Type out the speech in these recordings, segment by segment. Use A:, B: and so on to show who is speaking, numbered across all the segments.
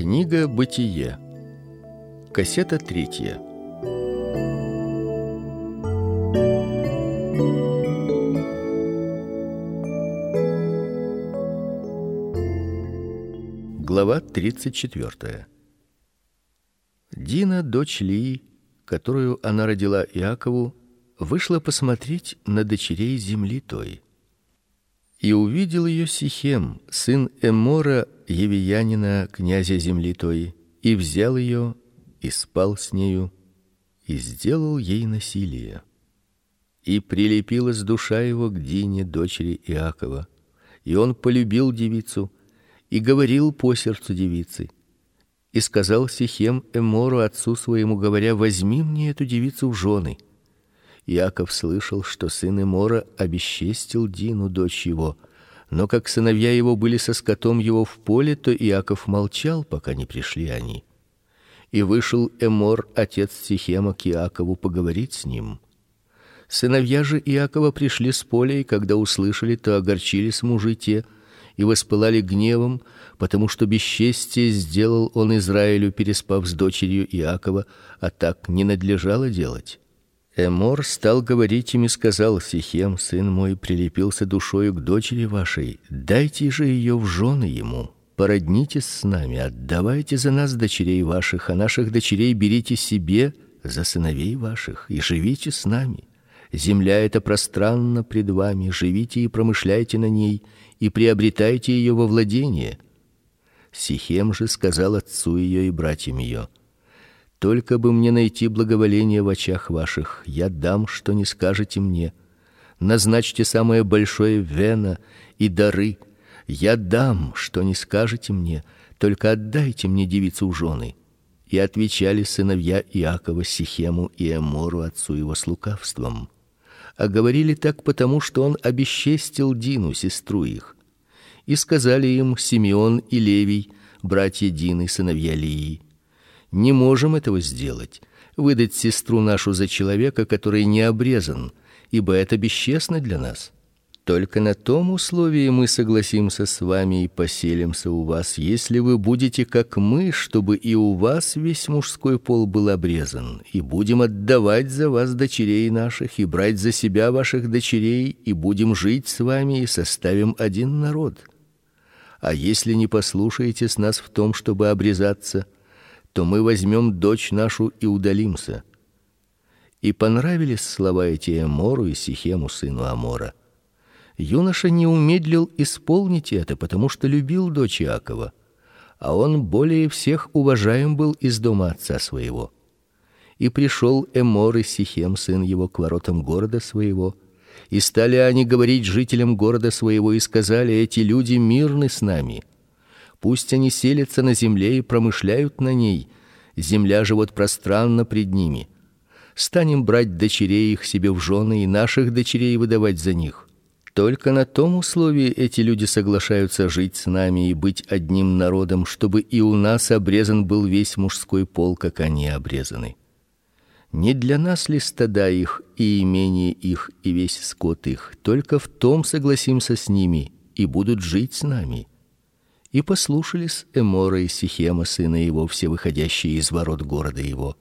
A: Книга Бытие. Кассета третья. Глава 34. Дина, дочь Лии, которую она родила Иакову, вышла посмотреть на дочерей земли той. И увидел ее Сихем, сын Эмора, евиянина, князя земли той, и взял ее и спал с нею и сделал ей насилие. И прилепилась душа его к Дине, дочери Иакова, и он полюбил девицу и говорил по сердцу девицы. И сказал Сихем Эмору отцу своему, говоря: возьми мне эту девицу в жены. Иаков слышал, что сын Эмора обесчестил Дину, дочь его. Но как сыновья его были со скотом его в поле, то Иаков молчал, пока не пришли они. И вышел Эмор, отец Сихема, к Иакову поговорить с ним. Сыновья же Иакова пришли с поля, и когда услышали, то огорчились мужи те и воспылали гневом, потому что бесчестие сделал он Израилю, переспав с дочерью Иакова, а так не надлежало делать. Эмор стал говорить им и сказал: Сихем, сын мой, прилепился душою к дочери вашей, дайте же ее в жены ему. Породнитесь с нами, отдавайте за нас дочерей ваших, а наших дочерей берите себе за сыновей ваших и живите с нами. Земля эта пространна пред вами, живите и промышляйте на ней и приобретайте ее во владение. Сихем же сказал отцу ее и братьям ее: только бы мне найти благоволение в очах ваших, я дам, что не скажете мне. Назначьте самое большое вено и дары, я дам, что не скажете мне, только отдайте мне девицу в жены. И отвечали сыновья Иакова Сихему и Эмору отцу его с лукавством. А говорили так потому, что он обесчестил Дину, сестру их. И сказали им Симеон и Левий, братья Дины, сыновья Лии: не можем этого сделать, выдать сестру нашу за человека, который не обрезан, ибо это бесчестно для нас. Только на том условии мы согласимся с вами и поселимся у вас, если вы будете как мы, чтобы и у вас весь мужской пол был обрезан, и будем отдавать за вас дочерей наших и брать за себя ваших дочерей, и будем жить с вами и составим один народ. А если не послушаете с нас в том, чтобы обрезаться, то мы возьмем дочь нашу и удалимся. И понравились слова эти Эмору и Сихему сыну Амора. Юноша не умедлил исполнить это, потому что любил дочь Иакова, а он более всех уважаем был из дома отца своего. И пришел Эмор и Сихем сын его к воротам города своего, и стали они говорить жителям города своего и сказали: эти люди мирны с нами. Пусть они селятся на земле и промышляют на ней. Земля живет пространно пред ними. Станем брать дочерей их себе в жены и наших дочерей выдавать за них. Только на том условии эти люди соглашаются жить с нами и быть одним народом, чтобы и у нас обрезан был весь мужской пол, как они обрезаны. Не для нас ли стада их и имение их и весь скот их, только в том согласимся с ними и будут жить с нами и послушались Эмора и Сихема сына его, все выходящие из ворот города его.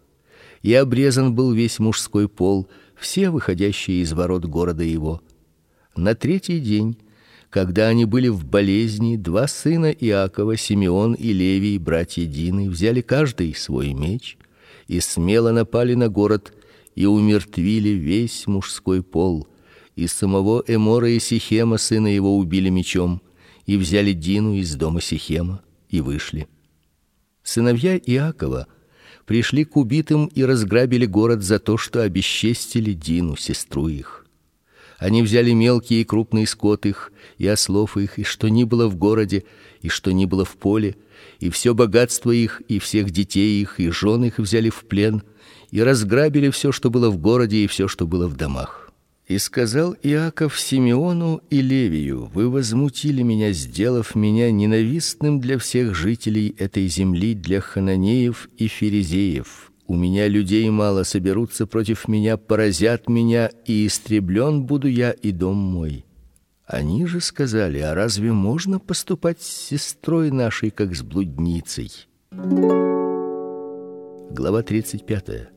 A: И обрезан был весь мужской пол, все выходящие из ворот города его. На третий день, когда они были в болезни, два сына Иакова, Симеон и Левий, братья Дины, взяли каждый свой меч и смело напали на город и умертвили весь мужской пол. И самого Эмора и Сихема сына его убили мечом и взяли Дину из дома Сихема и вышли. Сыновья Иакова пришли к убитым и разграбили город за то, что обесчестили Дину, сестру их. Они взяли мелкие и крупные скот их, и ослов их, и что ни было в городе, и что ни было в поле, и все богатство их, и всех детей их, и жен их взяли в плен, и разграбили все, что было в городе, и все, что было в домах. И сказал Иаков Симеону и Левию: Вы возмутили меня, сделав меня ненавистным для всех жителей этой земли, для хананеев и ферезеев. У меня людей мало, соберутся против меня, поразят меня, и истреблен буду я и дом мой. Они же сказали: А разве можно поступать с сестрой нашей как с блудницей? Глава 35.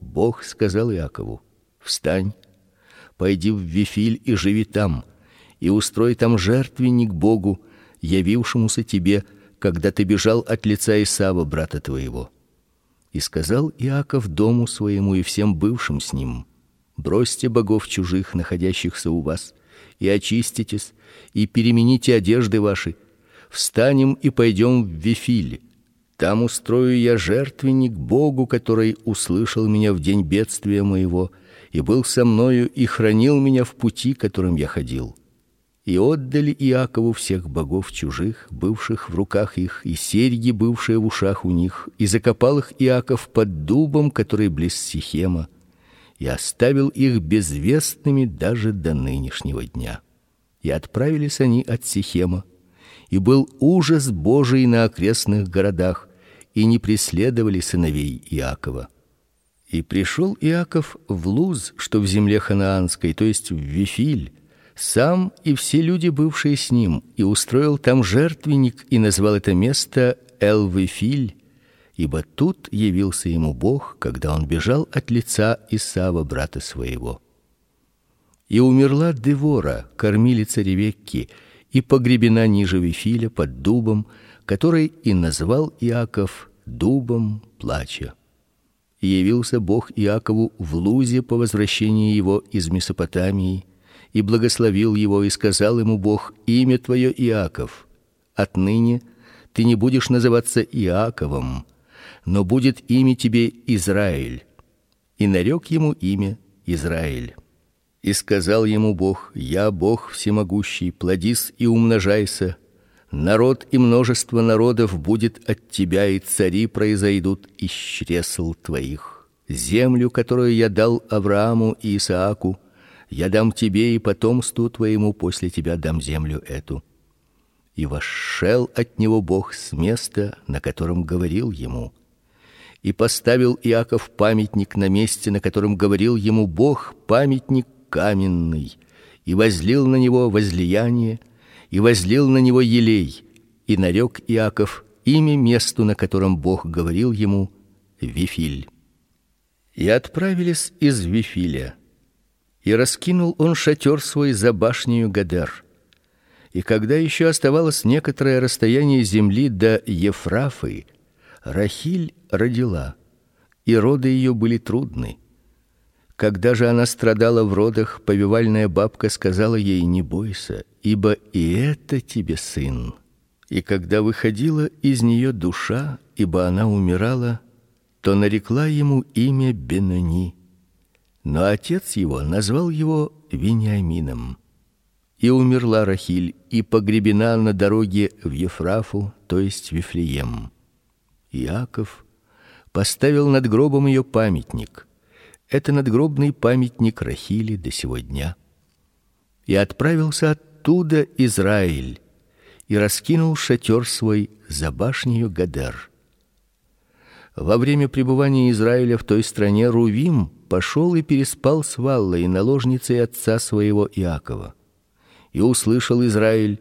A: Бог сказал Иакову: "Встань, пойди в Вифиль и живи там, и устрой там жертвенник Богу, явившемуся тебе, когда ты бежал от лица Исава брата твоего". И сказал Иаков дому своему и всем бывшим с ним: Бросьте богов чужих, находящихся у вас, и очиститесь, и перемените одежды ваши. Встанем и пойдем в Вифиль. Там устрою я жертвенник Богу, который услышал меня в день бедствия моего и был со мною и хранил меня в пути, которым я ходил и отдали Иакову всех богов чужих, бывших в руках их, и серьги, бывшие в ушах у них, и закопал их Иаков под дубом, который близ Сихема, и оставил их безвестными даже до нынешнего дня. И отправились они от Сихема, и был ужас Божий на окрестных городах, и не преследовали сыновей Иакова. И пришел Иаков в Луз, что в земле ханаанской, то есть в Вифиль, сам и все люди, бывшие с ним, и устроил там жертвенник и назвал это место Элвефиль, ибо тут явился ему Бог, когда он бежал от лица Исава брата своего. И умерла Девора, кормилица Ревекки, и погребена ниже Вифиля под дубом, который и назвал Иаков дубом плача. Явился Бог Иакову в Лузе по возвращении его из Месопотамии и благословил его и сказал ему Бог: имя твое Иаков. Отныне ты не будешь называться Иаковом, но будет имя тебе Израиль. И нарек ему имя Израиль. И сказал ему Бог: Я Бог всемогущий, плодись и умножайся. Народ и множество народов будет от тебя, и цари произойдут из чресл твоих. Землю, которую я дал Аврааму и Исааку, я дам тебе и потомству твоему после тебя дам землю эту. И вошел от него Бог с места, на котором говорил ему. И поставил Иаков памятник на месте, на котором говорил ему Бог, памятник каменный, и возлил на него возлияние, и возлил на него елей, и нарек Иаков имя месту, на котором Бог говорил ему Вифиль. И отправились из Вифиля и раскинул он шатер свой за башнею Гадер. И когда еще оставалось некоторое расстояние земли до Ефрафы, Рахиль родила, и роды ее были трудны. Когда же она страдала в родах, повивальная бабка сказала ей: "Не бойся, ибо и это тебе сын". И когда выходила из нее душа, ибо она умирала, то нарекла ему имя Бенани но отец его назвал его Вениамином. И умерла Рахиль и погребена на дороге в Ефрафу, то есть в Вифлеем. Иаков поставил над гробом ее памятник. Это надгробный памятник Рахили до сего дня. И отправился оттуда Израиль и раскинул шатер свой за башнею Гадер. Во время пребывания Израиля в той стране Рувим пошел и переспал с Валлой, наложницей отца своего Иакова. И услышал Израиль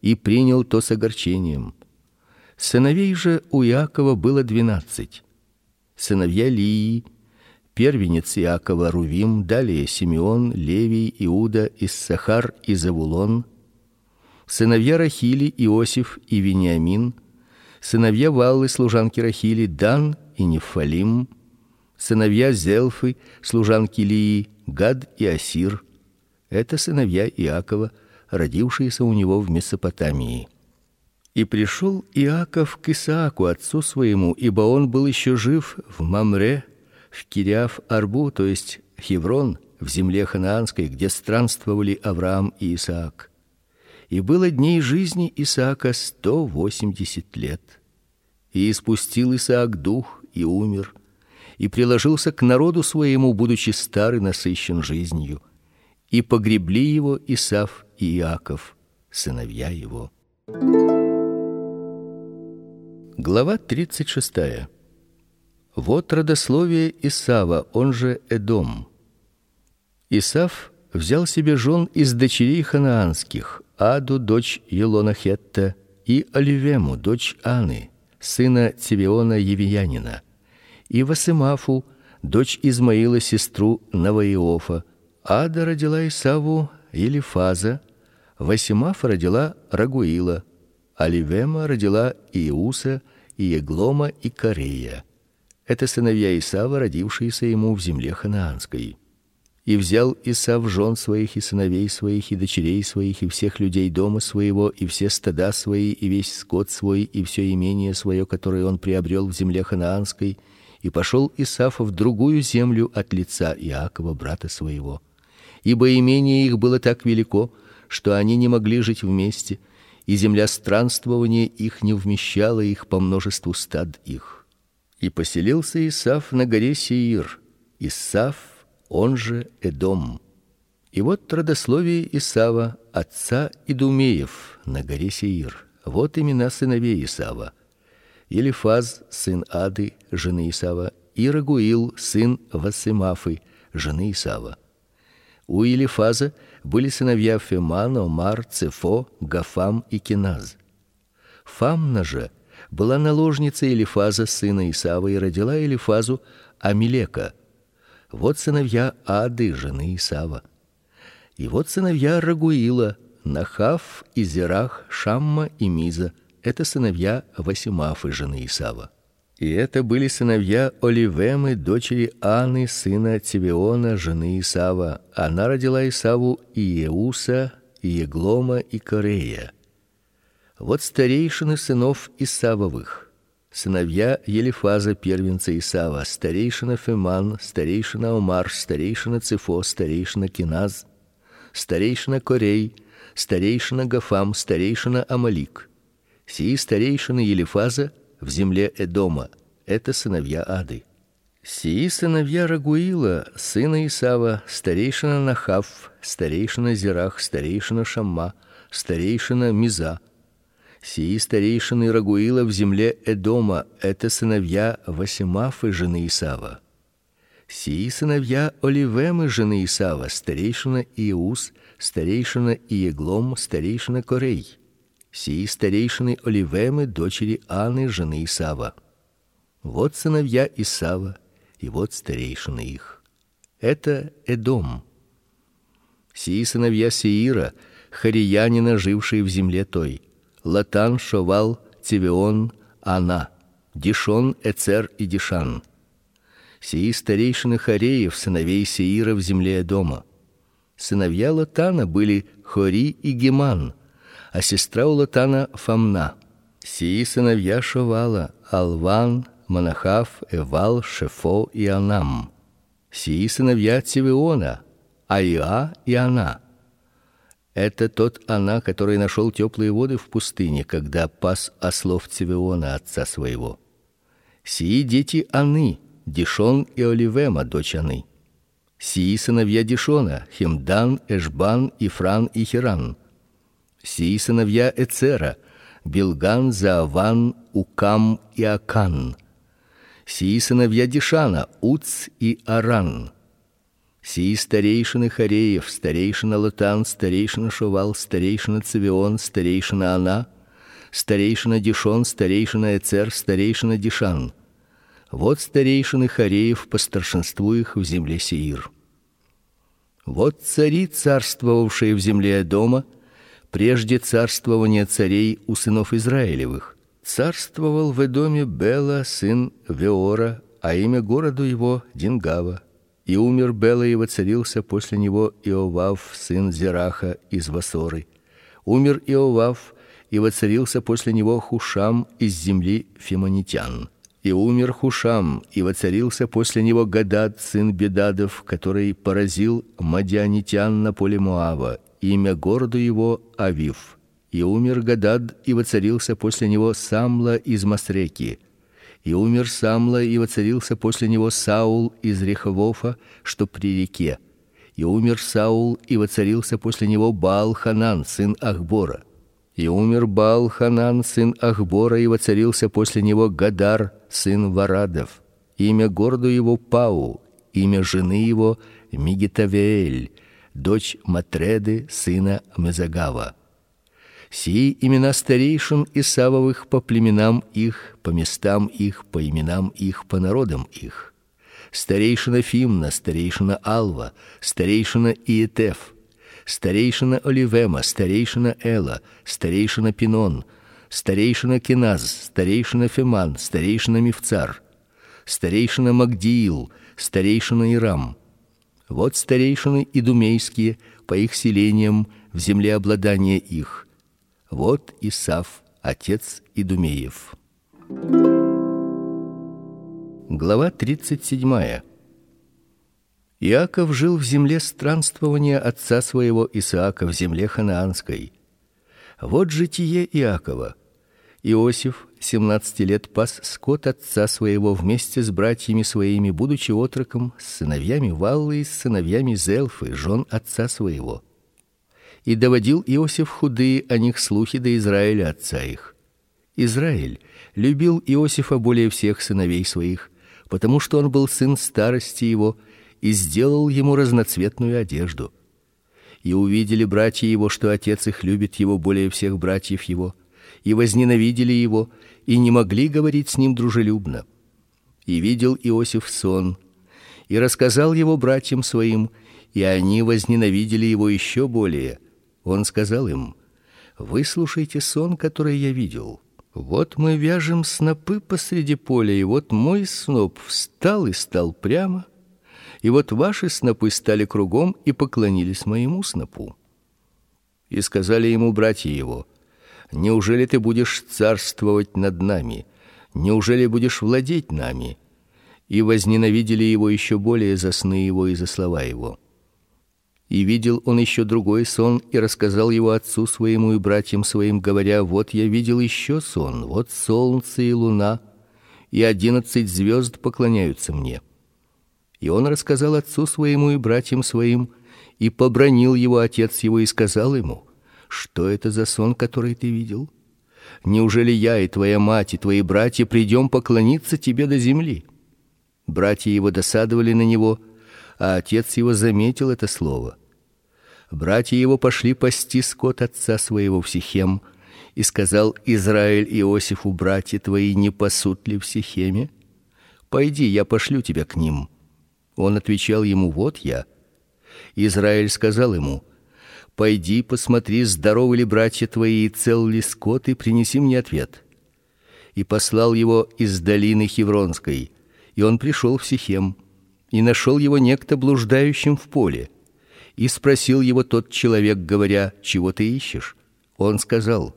A: и принял то с огорчением. Сыновей же у Иакова было двенадцать. Сыновья Лии, первенец Иакова Рувим, далее Симеон, Левий, Иуда, Иссахар и Завулон, сыновья Рахили Иосиф и Вениамин, сыновья Валлы служанки Рахили Дан и Нефалим, сыновья Зелфы, служанки Лии, Гад и Асир. Это сыновья Иакова, родившиеся у него в Месопотамии. И пришел Иаков к Исааку отцу своему, ибо он был еще жив в Мамре, в Кириаф-Арбу, то есть Хеврон, в земле ханаанской, где странствовали Авраам и Исаак. И было дней жизни Исаака сто восемьдесят лет. И испустил Исаак дух и умер и приложился к народу своему, будучи старый насыщен жизнью, и погребли его Исав и Иаков, сыновья его. Глава 36. Вот родословие Исава, он же Эдом. Исав взял себе жен из дочерей ханаанских: Аду, дочь Елона Хетта, и Оливему, дочь Аны, сына Тивиона Евиянина, и Васимафу, дочь Измаила, сестру Наваиофа. Ада родила Исаву Елифаза, Васимаф родила Рагуила, Аливема родила Иуса, и Еглома и Корея. Это сыновья Исава, родившиеся ему в земле ханаанской. И взял Исав жен своих и сыновей своих и дочерей своих и всех людей дома своего и все стада свои и весь скот свой и все имение свое, которое он приобрел в земле ханаанской, и пошел Исав в другую землю от лица Иакова брата своего. Ибо имение их было так велико, что они не могли жить вместе, и земля странствования их не вмещала их по множеству стад их. И поселился Исав на горе Сеир. Исав он же Эдом. И вот родословие Исава, отца Идумеев, на горе Сеир. Вот имена сыновей Исава: Елифаз, сын Ады, жены Исава, и Рагуил, сын Васимафы, жены Исава. У Елифаза были сыновья Феман, Омар, Цефо, Гафам и Киназ. Фамна же была наложницей Елифаза сына Исава и родила Елифазу Амилека. Вот сыновья Ады, жены Исава. И вот сыновья Рагуила, Нахав и Зерах, Шамма и Миза. Это сыновья Васимафы, жены Исава. И это были сыновья Оливемы, дочери Анны, сына Тивиона, жены Исава. Она родила Исаву и Еуса, и Еглома, и Корея. Вот старейшины сынов Исавовых сыновья Елифаза, первенца Исава, старейшина Феман, старейшина Омар, старейшина Цифо, старейшина Киназ, старейшина Корей, старейшина Гафам, старейшина Амалик. Сии старейшины Елифаза в земле Эдома это сыновья Ады. Сии сыновья Рагуила, сына Исава, старейшина Нахав, старейшина Зирах, старейшина Шамма, старейшина Миза, Сии старейшины Рагуила в земле Эдома это сыновья Васимафы жены Исава. Сии сыновья Оливемы жены Исава, старейшина Иус, старейшина Иеглом, старейшина Корей. Сии старейшины Оливемы дочери Анны жены Исава. Вот сыновья Исава, и вот старейшины их. Это Эдом. Сии сыновья Сеира, хариянина, жившие в земле той. Латан, Шовал, Тивион, Ана, Дишон, Эцер и Дишан. Сии старейшины Хареев, сыновей Сеира в земле дома. Сыновья Латана были Хори и Геман, а сестра у Латана Фамна. Сии сыновья Шовала, Алван, Манахав, Эвал, Шефо и Анам. Сии сыновья Тивиона, Аиа и Ана. Это тот она, который нашел теплые воды в пустыне, когда пас ослов Цивиона отца своего. Сии дети Аны, Дишон и Оливема, дочь Аны. Сии сыновья Дишона, Химдан, Эшбан, Ифран и Хиран. Сии сыновья Эцера, Билган, Зааван, Укам и Акан. Сии сыновья Дишана, Уц и Аран. Сии старейшины Хареев, старейшина Латан, старейшина Шувал, старейшина Цивион, старейшина Ана, старейшина Дишон, старейшина Эцер, старейшина Дишан. Вот старейшины Хареев по старшинству их в земле Сеир. Вот цари, царствовавшие в земле дома, прежде царствования царей у сынов Израилевых. Царствовал в доме Бела сын Веора, а имя городу его Дингава. И умер Бела и воцарился после него Иовав, сын Зераха из Васоры. Умер Иовав, и воцарился после него Хушам из земли фимонитян. И умер Хушам, и воцарился после него Гадад, сын Бедадов, который поразил мадианитян на поле Моава. Имя городу его Авив. И умер Гадад, и воцарился после него Самла из Масреки. И умер Самла, и воцарился после него Саул из Реховофа, что при реке. И умер Саул, и воцарился после него Баал-Ханан, сын Ахбора. И умер Баал-Ханан, сын Ахбора, и воцарился после него Гадар, сын Варадов. Имя городу его Пау, имя жены его Мигитавеэль, дочь Матреды, сына Мезагава. Сии имена старейшин Исавовых по племенам их, по местам их, по именам их, по народам их. Старейшина Фимна, старейшина Алва, старейшина Иетеф, старейшина Оливема, старейшина Эла, старейшина Пинон, старейшина Киназ, старейшина Феман, старейшина Мифцар, старейшина Магдиил, старейшина Ирам. Вот старейшины идумейские по их селениям в земле обладания их. Вот Исав, отец Идумеев. Глава тридцать седьмая. Иаков жил в земле странствования отца своего Исаака в земле ханаанской. Вот житие Иакова. Иосиф семнадцати лет пас скот отца своего вместе с братьями своими, будучи отроком, с сыновьями Валлы и с сыновьями Зелфы, жен отца своего. И доводил Иосиф худые о них слухи до Израиля отца их. Израиль любил Иосифа более всех сыновей своих, потому что он был сын старости его и сделал ему разноцветную одежду. И увидели братья его, что отец их любит его более всех братьев его, и возненавидели его, и не могли говорить с ним дружелюбно. И видел Иосиф сон, и рассказал его братьям своим, и они возненавидели его еще более. Он сказал им: Выслушайте сон, который я видел. Вот мы вяжем снопы посреди поля, и вот мой сноп встал и стал прямо, и вот ваши снопы стали кругом и поклонились моему снопу. И сказали ему братья его: Неужели ты будешь царствовать над нами? Неужели будешь владеть нами? И возненавидели его еще более за сны его и за слова его. И видел он еще другой сон и рассказал его отцу своему и братьям своим, говоря: вот я видел еще сон, вот солнце и луна и одиннадцать звезд поклоняются мне. И он рассказал отцу своему и братьям своим, и побранил его отец его и сказал ему: что это за сон, который ты видел? Неужели я и твоя мать и твои братья придем поклониться тебе до земли? Братья его досадовали на него, а отец его заметил это слово. Братья его пошли пасти скот отца своего в Сихем, и сказал Израиль Иосифу: братья твои не пасут ли в Сихеме? Пойди, я пошлю тебя к ним. Он отвечал ему: вот я. Израиль сказал ему: Пойди, посмотри, здоровы ли братья твои и цел ли скот, и принеси мне ответ. И послал его из долины Хевронской, и он пришел в Сихем, и нашел его некто блуждающим в поле. И спросил его тот человек, говоря: "Чего ты ищешь?" Он сказал: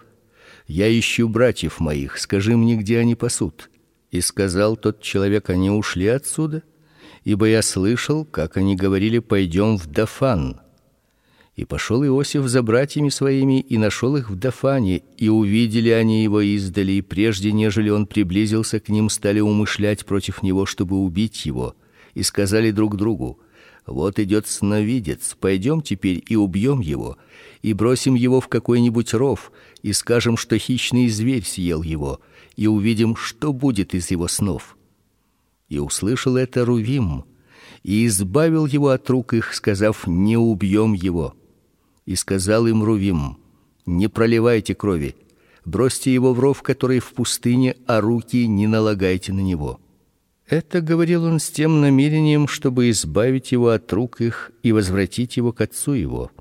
A: "Я ищу братьев моих, скажи мне, где они пасут". И сказал тот человек: "Они ушли отсюда, ибо я слышал, как они говорили: пойдем в Дафан". И пошел Иосиф за братьями своими и нашел их в Дафане, и увидели они его издали, и прежде нежели он приблизился к ним, стали умышлять против него, чтобы убить его, и сказали друг другу: вот идет сновидец, пойдем теперь и убьем его, и бросим его в какой-нибудь ров, и скажем, что хищный зверь съел его, и увидим, что будет из его снов. И услышал это Рувим, и избавил его от рук их, сказав: не убьем его и сказал им Рувим: Не проливайте крови, бросьте его в ров, который в пустыне, а руки не налагайте на него. Это говорил он с тем намерением, чтобы избавить его от рук их и возвратить его к отцу его.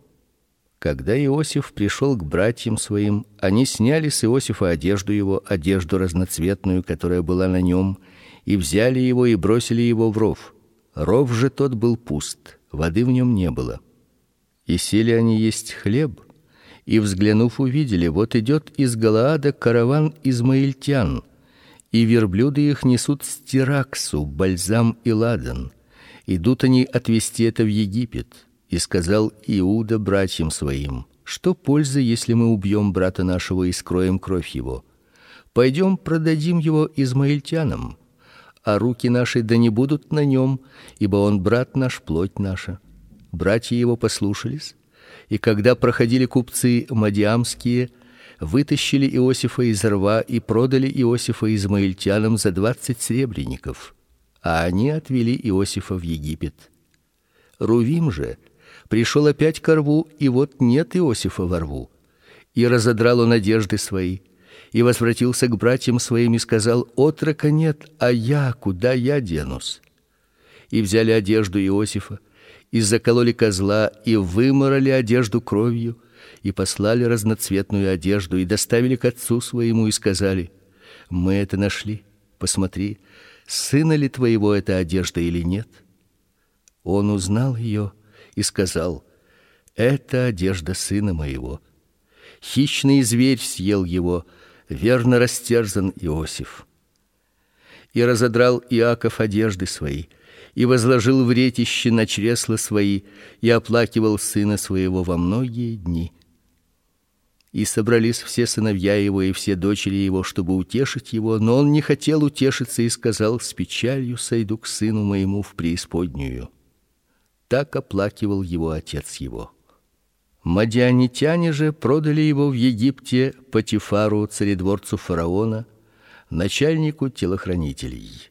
A: Когда Иосиф пришел к братьям своим, они сняли с Иосифа одежду его, одежду разноцветную, которая была на нем, и взяли его и бросили его в ров. Ров же тот был пуст, воды в нем не было. И сели они есть хлеб, и взглянув увидели, вот идет из Галаада караван измаильтян, и верблюды их несут стираксу, бальзам и ладан. Идут они отвезти это в Египет. И сказал Иуда братьям своим: что пользы, если мы убьем брата нашего и скроем кровь его? Пойдем продадим его измаильтянам, а руки наши да не будут на нем, ибо он брат наш, плоть наша. Братья его послушались, и когда проходили купцы мадиамские, вытащили Иосифа из рва и продали Иосифа измаильтянам за двадцать сребреников, а они отвели Иосифа в Египет. Рувим же пришел опять к рву, и вот нет Иосифа во рву. И разодрал он одежды свои, и возвратился к братьям своим и сказал: "Отрока нет, а я куда я денусь?" И взяли одежду Иосифа, и закололи козла, и выморали одежду кровью, и послали разноцветную одежду и доставили к отцу своему и сказали: "Мы это нашли. Посмотри, сына ли твоего эта одежда или нет?" Он узнал ее и сказал: "Это одежда сына моего. Хищный зверь съел его, верно растерзан Иосиф". И разодрал Иаков одежды свои, и возложил в ретище на чресла свои, и оплакивал сына своего во многие дни. И собрались все сыновья его и все дочери его, чтобы утешить его, но он не хотел утешиться и сказал: "С печалью сойду к сыну моему в преисподнюю" так оплакивал его отец его. Мадианитяне же продали его в Египте Патифару, царедворцу фараона, начальнику телохранителей.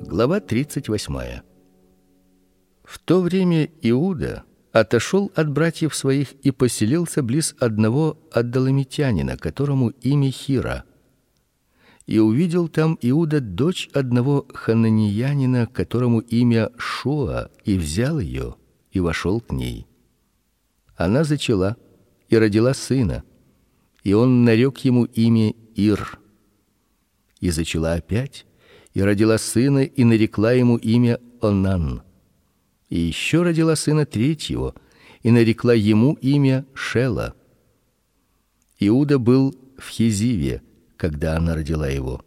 A: Глава 38. В то время Иуда отошел от братьев своих и поселился близ одного аддаламитянина, которому имя Хира и увидел там Иуда дочь одного хананеянина, которому имя Шуа, и взял ее и вошел к ней. Она зачала и родила сына, и он нарек ему имя Ир. И зачала опять и родила сына и нарекла ему имя Онан. И еще родила сына третьего и нарекла ему имя Шела. Иуда был в Хизиве когда она родила его.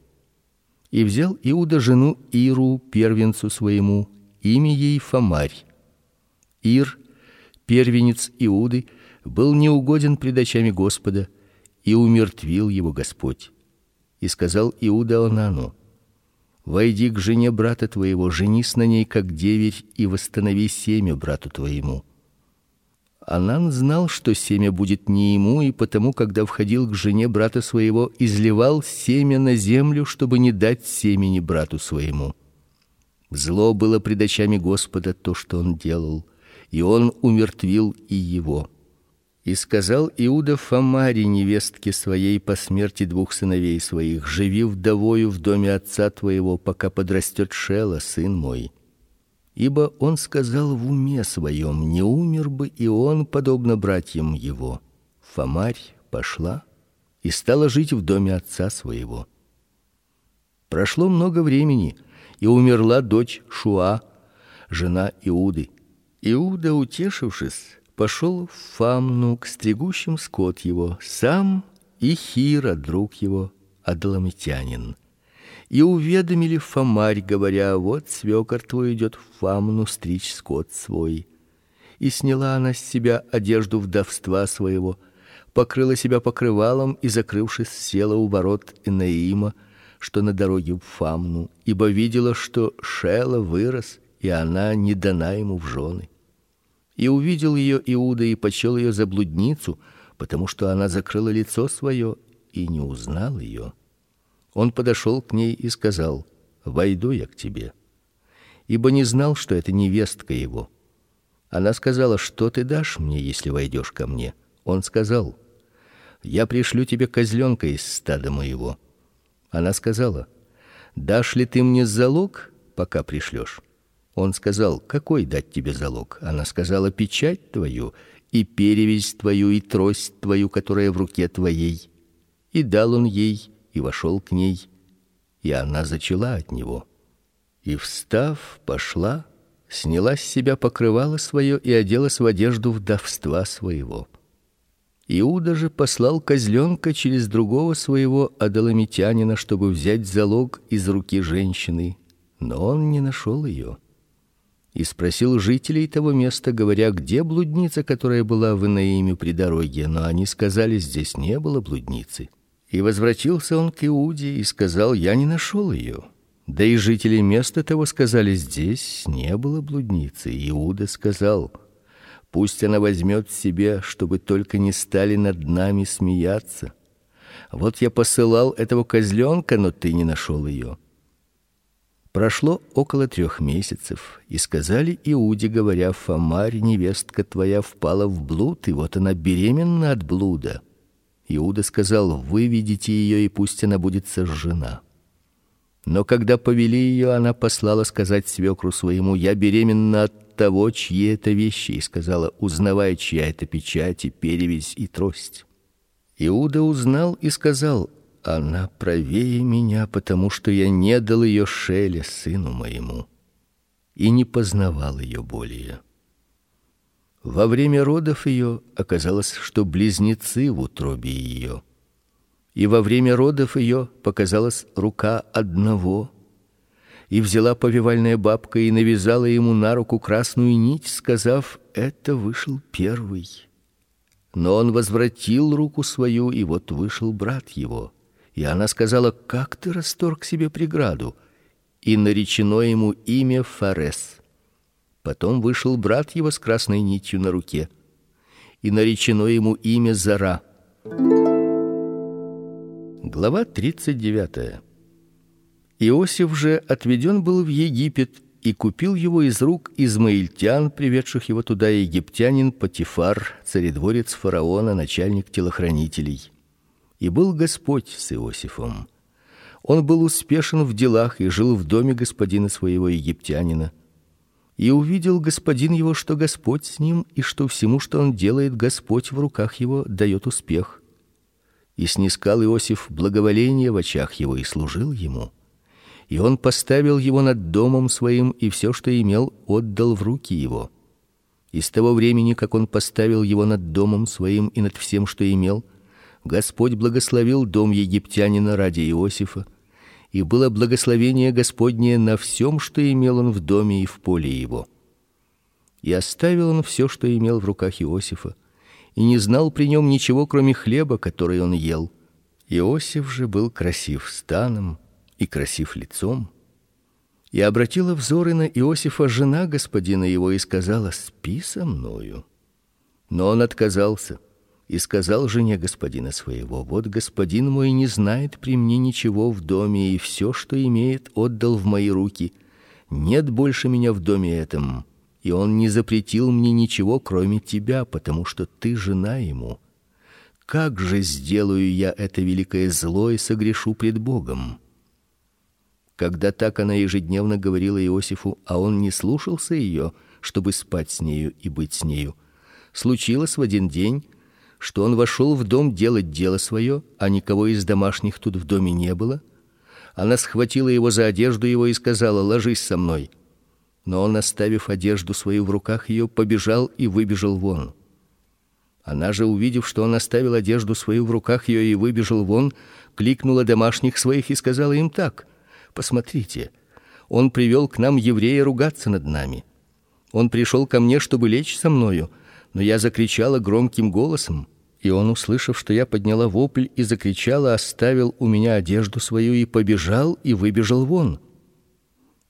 A: И взял Иуда жену Иру, первенцу своему, имя ей Фомарь. Ир, первенец Иуды, был неугоден пред очами Господа, и умертвил его Господь. И сказал Иуда Онану: Войди к жене брата твоего, женись на ней как деверь и восстанови семя брату твоему. Анан знал, что семя будет не ему, и потому, когда входил к жене брата своего, изливал семя на землю, чтобы не дать семени брату своему. Зло было пред очами Господа то, что он делал, и он умертвил и его. И сказал Иуда Фомаре невестке своей по смерти двух сыновей своих: живи вдовою в доме отца твоего, пока подрастет Шела, сын мой ибо он сказал в уме своем: не умер бы и он подобно братьям его. Фомарь пошла и стала жить в доме отца своего. Прошло много времени, и умерла дочь Шуа, жена Иуды. Иуда, утешившись, пошел в Фамну к стригущим скот его, сам и Хира, друг его, адламитянин и уведомили Фомарь, говоря: вот свекор твой идет в Фамну стричь скот свой. И сняла она с себя одежду вдовства своего, покрыла себя покрывалом и закрывшись села у ворот Инаима, что на дороге в Фамну, ибо видела, что Шела вырос, и она не дана ему в жены. И увидел ее Иуда и почел ее за блудницу, потому что она закрыла лицо свое и не узнал ее. Он подошел к ней и сказал: "Войду я к тебе". Ибо не знал, что это невестка его. Она сказала: "Что ты дашь мне, если войдешь ко мне?" Он сказал: "Я пришлю тебе козленка из стада моего". Она сказала: "Дашь ли ты мне залог, пока пришлешь?" Он сказал: "Какой дать тебе залог?" Она сказала: "Печать твою и перевязь твою и трость твою, которая в руке твоей". И дал он ей и вошел к ней, и она зачала от него. И встав, пошла, сняла с себя покрывало свое и оделась в одежду вдовства своего. Иуда же послал козленка через другого своего адаламитянина, чтобы взять залог из руки женщины, но он не нашел ее. И спросил жителей того места, говоря: "Где блудница, которая была в Инаиме при дороге?" Но они сказали: "Здесь не было блудницы". И возвратился он к Иуде и сказал: "Я не нашел ее. Да и жители места того сказали: здесь не было блудницы". Иуда сказал: "Пусть она возьмет себе, чтобы только не стали над нами смеяться. Вот я посылал этого козленка, но ты не нашел ее. Прошло около трех месяцев, и сказали Иуде, говоря: "Фомарь, невестка твоя впала в блуд, и вот она беременна от блуда". Иуда сказал: "Выведите ее, и пусть она будет сожжена". Но когда повели ее, она послала сказать свекру своему: "Я беременна от того, чьи это вещи", и сказала: "Узнавай, чья это печать и перевязь и трость". Иуда узнал и сказал: она правее меня, потому что я не дал ее Шеле, сыну моему, и не познавал ее более. Во время родов ее оказалось, что близнецы в утробе ее. И во время родов ее показалась рука одного, и взяла повивальная бабка и навязала ему на руку красную нить, сказав: "Это вышел первый". Но он возвратил руку свою, и вот вышел брат его. И она сказала: "Как ты расторг себе преграду?" И наречено ему имя Фарес. Потом вышел брат его с красной нитью на руке, и наречено ему имя Зара. Глава 39. Иосиф же отведен был в Египет и купил его из рук измаильтян, приведших его туда египтянин Потифар, царедворец фараона, начальник телохранителей. И был Господь с Иосифом. Он был успешен в делах и жил в доме господина своего египтянина. И увидел господин его, что Господь с ним, и что всему, что он делает, Господь в руках его дает успех. И снискал Иосиф благоволение в очах его и служил ему. И он поставил его над домом своим, и все, что имел, отдал в руки его. И с того времени, как он поставил его над домом своим и над всем, что имел, Господь благословил дом египтянина ради Иосифа, и было благословение Господнее на всем, что имел он в доме и в поле его. И оставил он все, что имел в руках Иосифа, и не знал при нем ничего, кроме хлеба, который он ел. Иосиф же был красив станом и красив лицом. И обратила взоры на Иосифа жена господина его и сказала: "Спи со мною". Но он отказался и сказал жене господина своего: "Вот господин мой не знает при мне ничего в доме, и все, что имеет, отдал в мои руки. Нет больше меня в доме этом, и он не запретил мне ничего, кроме тебя, потому что ты жена ему. Как же сделаю я это великое зло и согрешу пред Богом?" Когда так она ежедневно говорила Иосифу, а он не слушался ее, чтобы спать с нею и быть с нею, случилось в один день, что он вошел в дом делать дело свое, а никого из домашних тут в доме не было. Она схватила его за одежду его и сказала: "Ложись со мной". Но он, оставив одежду свою в руках ее, побежал и выбежал вон. Она же, увидев, что он оставил одежду свою в руках ее и выбежал вон, кликнула домашних своих и сказала им так: "Посмотрите, он привел к нам еврея ругаться над нами. Он пришел ко мне, чтобы лечь со мною, но я закричала громким голосом. И он, услышав, что я подняла вопль и закричала, оставил у меня одежду свою и побежал и выбежал вон.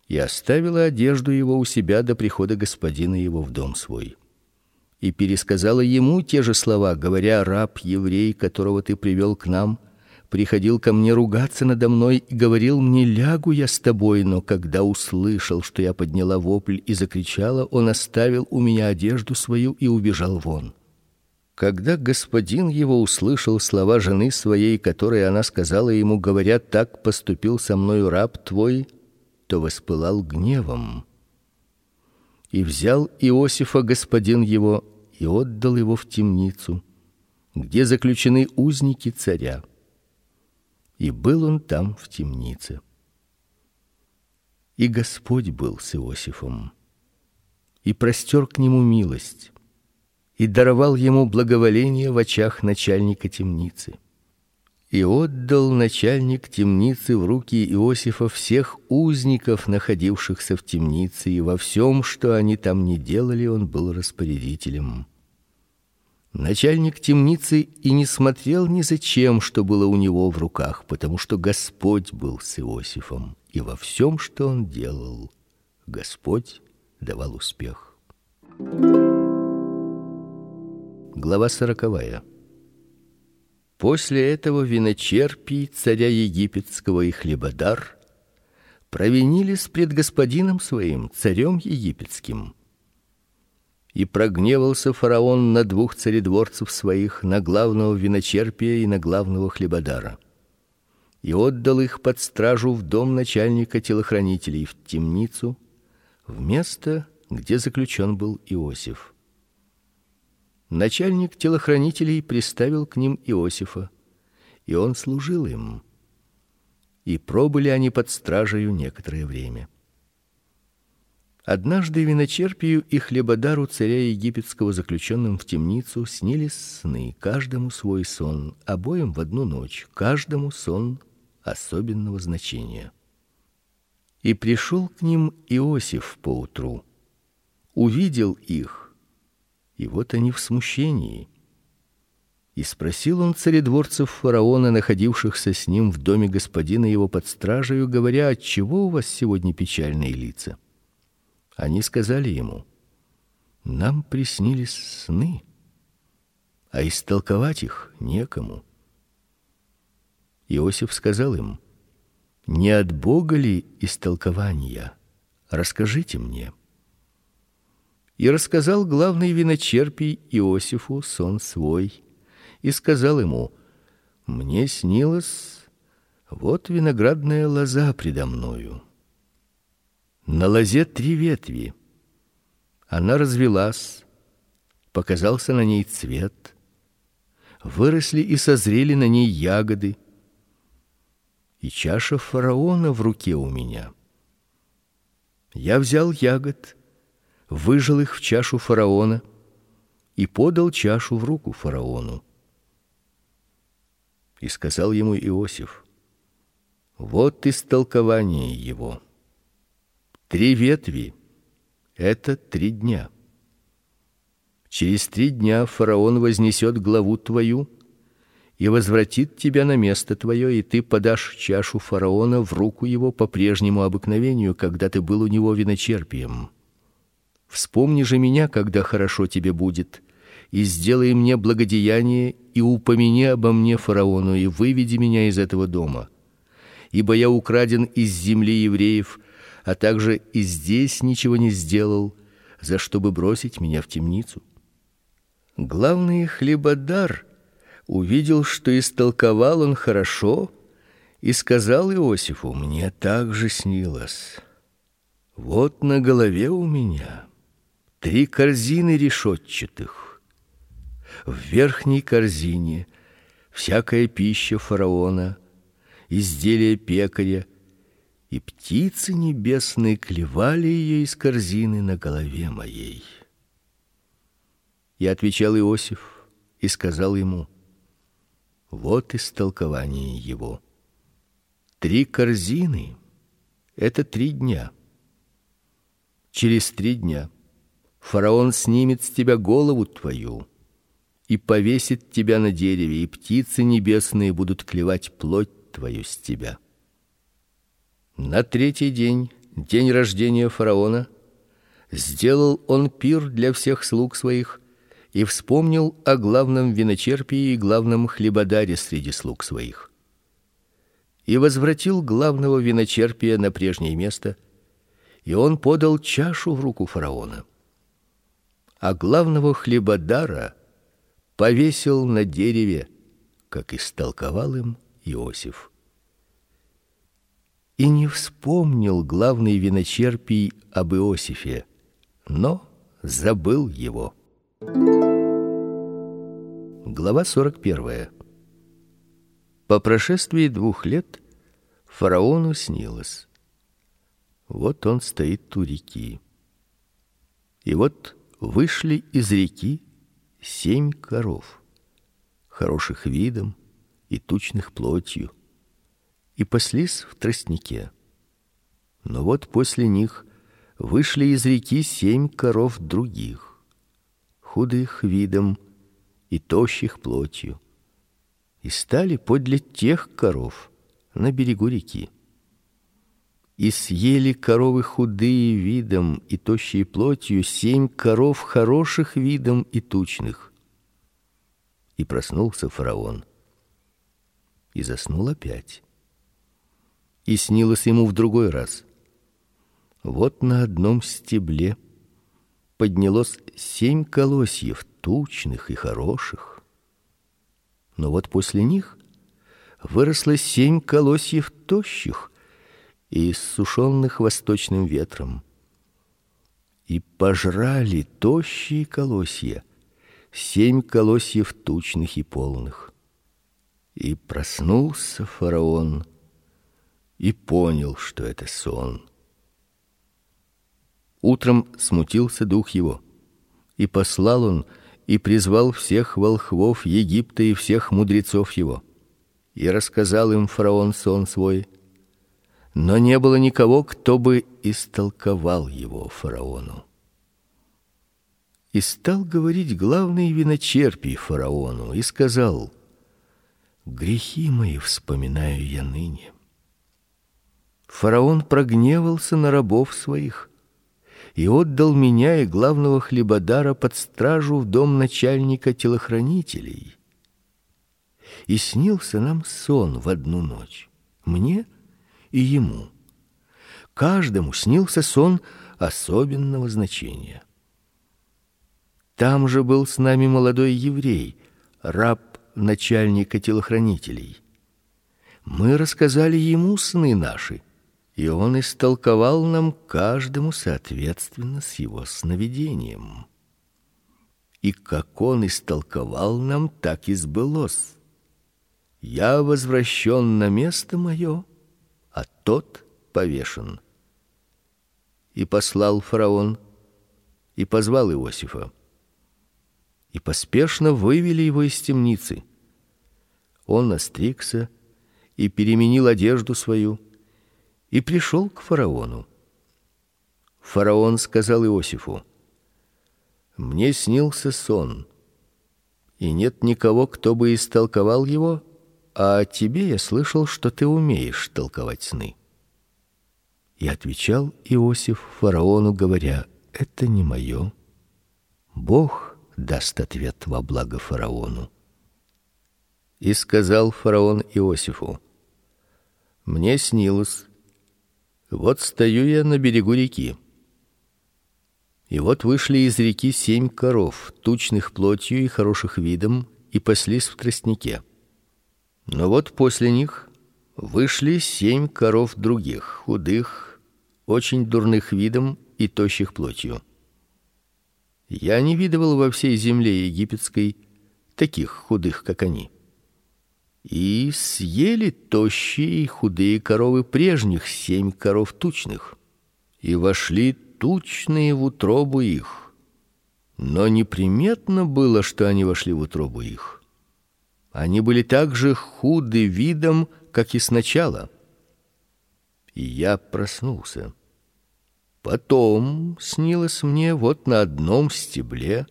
A: И оставила одежду его у себя до прихода господина его в дом свой. И пересказала ему те же слова, говоря: раб еврей, которого ты привел к нам, приходил ко мне ругаться надо мной и говорил мне: "Лягу я с тобой", но когда услышал, что я подняла вопль и закричала, он оставил у меня одежду свою и убежал вон. Когда господин его услышал слова жены своей, которые она сказала ему, говоря: "Так поступил со мною раб твой", то воспылал гневом. И взял Иосифа господин его и отдал его в темницу, где заключены узники царя. И был он там в темнице. И Господь был с Иосифом и простер к нему милость и даровал ему благоволение в очах начальника темницы. И отдал начальник темницы в руки Иосифа всех узников, находившихся в темнице, и во всем, что они там не делали, он был распорядителем. Начальник темницы и не смотрел ни за чем, что было у него в руках, потому что Господь был с Иосифом, и во всем, что он делал, Господь давал успех. Thank you. Глава сороковая. После этого виночерпий царя египетского и хлебодар провинились пред господином своим, царем египетским. И прогневался фараон на двух царедворцев своих, на главного виночерпия и на главного хлебодара. И отдал их под стражу в дом начальника телохранителей в темницу, в место, где заключен был Иосиф. Начальник телохранителей приставил к ним Иосифа, и он служил им. И пробыли они под стражей некоторое время. Однажды виночерпию и хлебодару царя египетского заключенным в темницу снились сны, каждому свой сон, обоим в одну ночь, каждому сон особенного значения. И пришел к ним Иосиф поутру, увидел их, и вот они в смущении. И спросил он царедворцев фараона, находившихся с ним в доме господина его под стражей, говоря: "Отчего у вас сегодня печальные лица?" Они сказали ему: "Нам приснились сны, а истолковать их некому". Иосиф сказал им: "Не от Бога ли истолкования? Расскажите мне". И рассказал главный виночерпий Иосифу сон свой, и сказал ему: "Мне снилось, вот виноградная лоза предо мною. На лозе три ветви. Она развелась, показался на ней цвет, выросли и созрели на ней ягоды. И чаша фараона в руке у меня. Я взял ягод, выжал их в чашу фараона и подал чашу в руку фараону. И сказал ему Иосиф: Вот истолкование его. Три ветви это три дня. Через три дня фараон вознесет главу твою и возвратит тебя на место твое, и ты подашь чашу фараона в руку его по прежнему обыкновению, когда ты был у него виночерпием. Вспомни же меня, когда хорошо тебе будет, и сделай мне благодеяние и упомяни обо мне фараону и выведи меня из этого дома. Ибо я украден из земли евреев, а также и здесь ничего не сделал, за что бы бросить меня в темницу. Главный хлебодар увидел, что истолковал он хорошо, и сказал Иосифу: "Мне также снилось. Вот на голове у меня три корзины решетчатых. В верхней корзине всякая пища фараона, изделия пекаря и птицы небесные клевали ее из корзины на голове моей. Я отвечал Иосиф и сказал ему: Вот истолкование его. Три корзины это три дня. Через три дня фараон снимет с тебя голову твою и повесит тебя на дереве, и птицы небесные будут клевать плоть твою с тебя. На третий день, день рождения фараона, сделал он пир для всех слуг своих и вспомнил о главном виночерпии и главном хлебодаре среди слуг своих. И возвратил главного виночерпия на прежнее место, и он подал чашу в руку фараона. А главного хлебодара повесил на дереве, как истолковал им Иосиф и не вспомнил главный виночерпий об Иосифе, но забыл его. Глава 41. По прошествии двух лет фараону снилось. Вот он стоит у реки. И вот вышли из реки семь коров, хороших видом и тучных плотью и паслись в тростнике. Но вот после них вышли из реки семь коров других, худых видом и тощих плотью, и стали подле тех коров на берегу реки. И съели коровы худые видом и тощие плотью семь коров хороших видом и тучных. И проснулся фараон и заснул опять И снилось ему в другой раз. Вот на одном стебле поднялось семь колосьев, тучных и хороших. Но вот после них выросло семь колосьев тощих и иссушенных восточным ветром. И пожрали тощие колосья, семь колосьев тучных и полных. И проснулся фараон и понял, что это сон. Утром смутился дух его, и послал он и призвал всех волхвов Египта и всех мудрецов его. И рассказал им фараон сон свой, но не было никого, кто бы истолковал его фараону. И стал говорить главный виночерпий фараону и сказал: Грехи мои вспоминаю я ныне. Фараон прогневался на рабов своих и отдал меня и главного хлебодара под стражу в дом начальника телохранителей. И снился нам сон в одну ночь, мне и ему. Каждому снился сон особенного значения. Там же был с нами молодой еврей, раб начальника телохранителей. Мы рассказали ему сны наши, и он истолковал нам каждому соответственно с его сновидением. И как он истолковал нам, так и сбылось. Я возвращен на место мое, а тот повешен. И послал фараон и позвал Иосифа. И поспешно вывели его из темницы. Он остригся и переменил одежду свою и пришел к фараону. Фараон сказал Иосифу: Мне снился сон, и нет никого, кто бы истолковал его, а тебе я слышал, что ты умеешь толковать сны. И отвечал Иосиф фараону, говоря: Это не мое. Бог даст ответ во благо фараону. И сказал фараон Иосифу: Мне снилось, вот стою я на берегу реки. И вот вышли из реки семь коров, тучных плотью и хороших видом, и паслись в тростнике. Но вот после них вышли семь коров других, худых, очень дурных видом и тощих плотью. Я не видывал во всей земле египетской таких худых, как они и съели тощие и худые коровы прежних семь коров тучных, и вошли тучные в утробу их. Но неприметно было, что они вошли в утробу их. Они были так же худы видом, как и сначала. И я проснулся. Потом снилось мне вот на одном стебле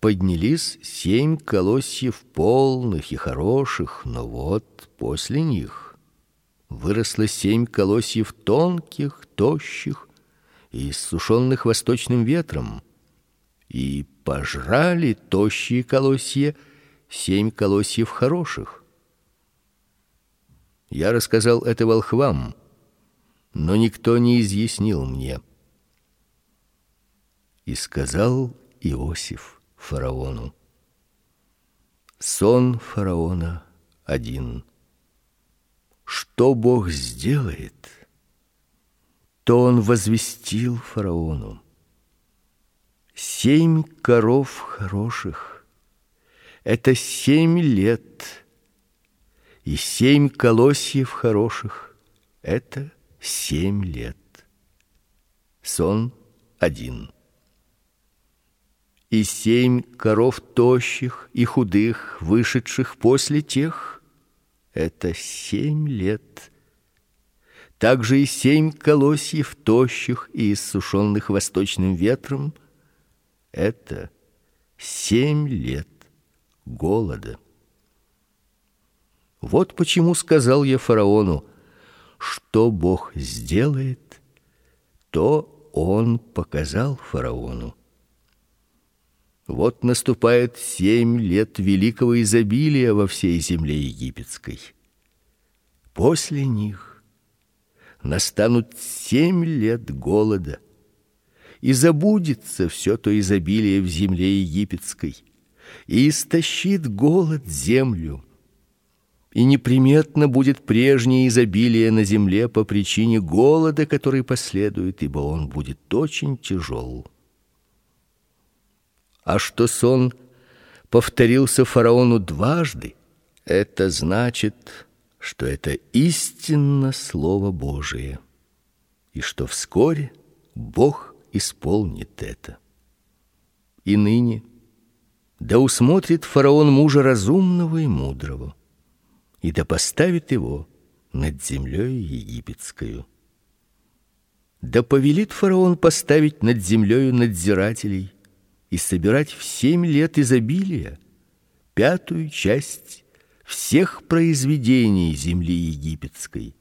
A: поднялись семь колосьев полных и хороших, но вот после них выросло семь колосьев тонких, тощих и иссушенных восточным ветром, и пожрали тощие колосья семь колосьев хороших. Я рассказал это волхвам, но никто не изъяснил мне. И сказал Иосиф: фараону. Сон фараона один. Что Бог сделает, то он возвестил фараону. Семь коров хороших это семь лет, и семь колосьев хороших. Это семь лет. Сон один. И семь коров тощих и худых, вышедших после тех. Это семь лет. Также и семь колосьев тощих и иссушенных восточным ветром. Это семь лет голода. Вот почему сказал я фараону: что Бог сделает, то он показал фараону. Вот наступает семь лет великого изобилия во всей земле египетской. После них настанут семь лет голода, и забудется все то изобилие в земле египетской, и истощит голод землю. И неприметно будет прежнее изобилие на земле по причине голода, который последует, ибо он будет очень тяжел. А что сон повторился фараону дважды, это значит, что это истинно слово Божие, и что вскоре Бог исполнит это. И ныне да усмотрит фараон мужа разумного и мудрого, и да поставит его над землей египетскою. Да повелит фараон поставить над землей надзирателей и собирать в семь лет изобилия пятую часть всех произведений земли египетской.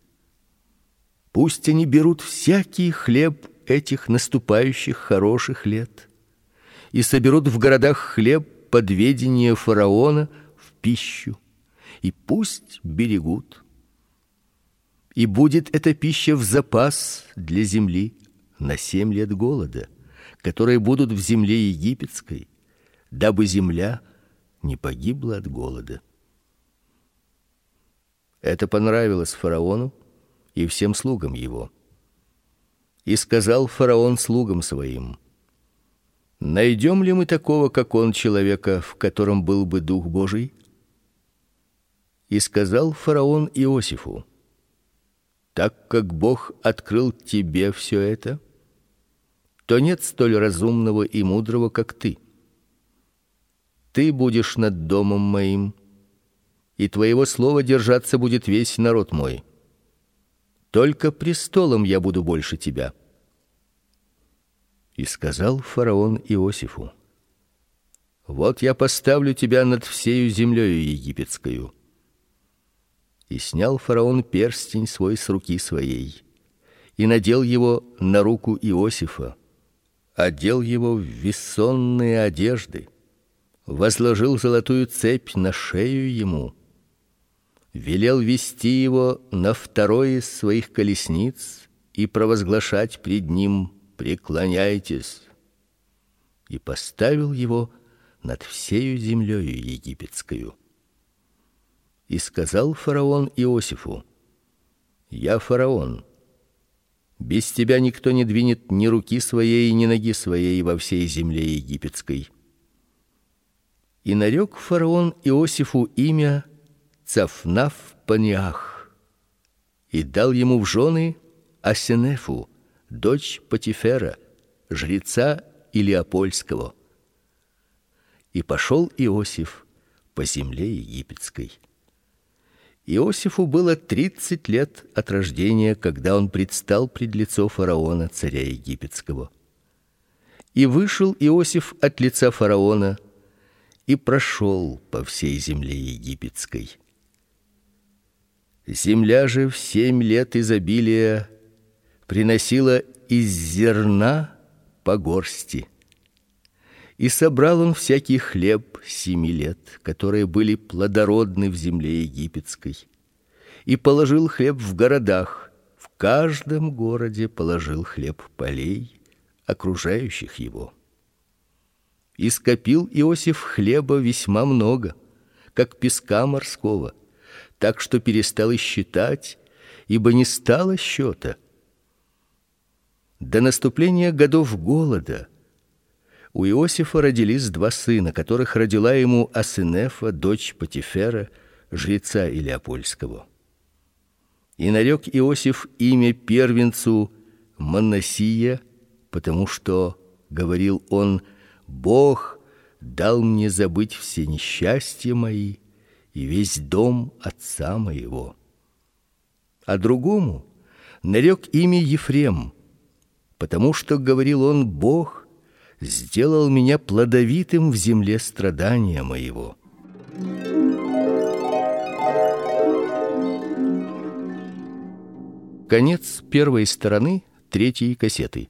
A: Пусть они берут всякий хлеб этих наступающих хороших лет и соберут в городах хлеб подведения фараона в пищу, и пусть берегут. И будет эта пища в запас для земли на семь лет голода, которые будут в земле египетской, дабы земля не погибла от голода. Это понравилось фараону и всем слугам его. И сказал фараон слугам своим: Найдем ли мы такого, как он, человека, в котором был бы дух Божий? И сказал фараон Иосифу: Так как Бог открыл тебе все это, то нет столь разумного и мудрого, как ты. Ты будешь над домом моим, и твоего слова держаться будет весь народ мой. Только престолом я буду больше тебя. И сказал фараон Иосифу: Вот я поставлю тебя над всею землею египетскую. И снял фараон перстень свой с руки своей и надел его на руку Иосифа, одел его в весонные одежды, возложил золотую цепь на шею ему, велел вести его на второй из своих колесниц и провозглашать пред ним преклоняйтесь, и поставил его над всею землею египетскую. И сказал фараон Иосифу: Я фараон. Без тебя никто не двинет ни руки своей, ни ноги своей во всей земле египетской. И нарек фараон Иосифу имя Цафнаф Паниах и дал ему в жены Асенефу, дочь Патифера, жреца Илиопольского. И пошел Иосиф по земле египетской. Иосифу было тридцать лет от рождения, когда он предстал пред лицо фараона, царя египетского. И вышел Иосиф от лица фараона и прошел по всей земле египетской. Земля же в семь лет изобилия приносила из зерна по горсти. И собрал он всякий хлеб семи лет, которые были плодородны в земле египетской, и положил хлеб в городах. В каждом городе положил хлеб полей, окружающих его. И скопил Иосиф хлеба весьма много, как песка морского, так что перестал и считать, ибо не стало счета до наступления годов голода у Иосифа родились два сына, которых родила ему Асинефа, дочь Патифера, жреца Илиопольского. И нарек Иосиф имя первенцу Манасия, потому что говорил он: Бог дал мне забыть все несчастья мои и весь дом отца моего. А другому нарек имя Ефрем, потому что говорил он: Бог сделал меня плодовитым в земле страдания моего. Конец первой стороны третьей кассеты.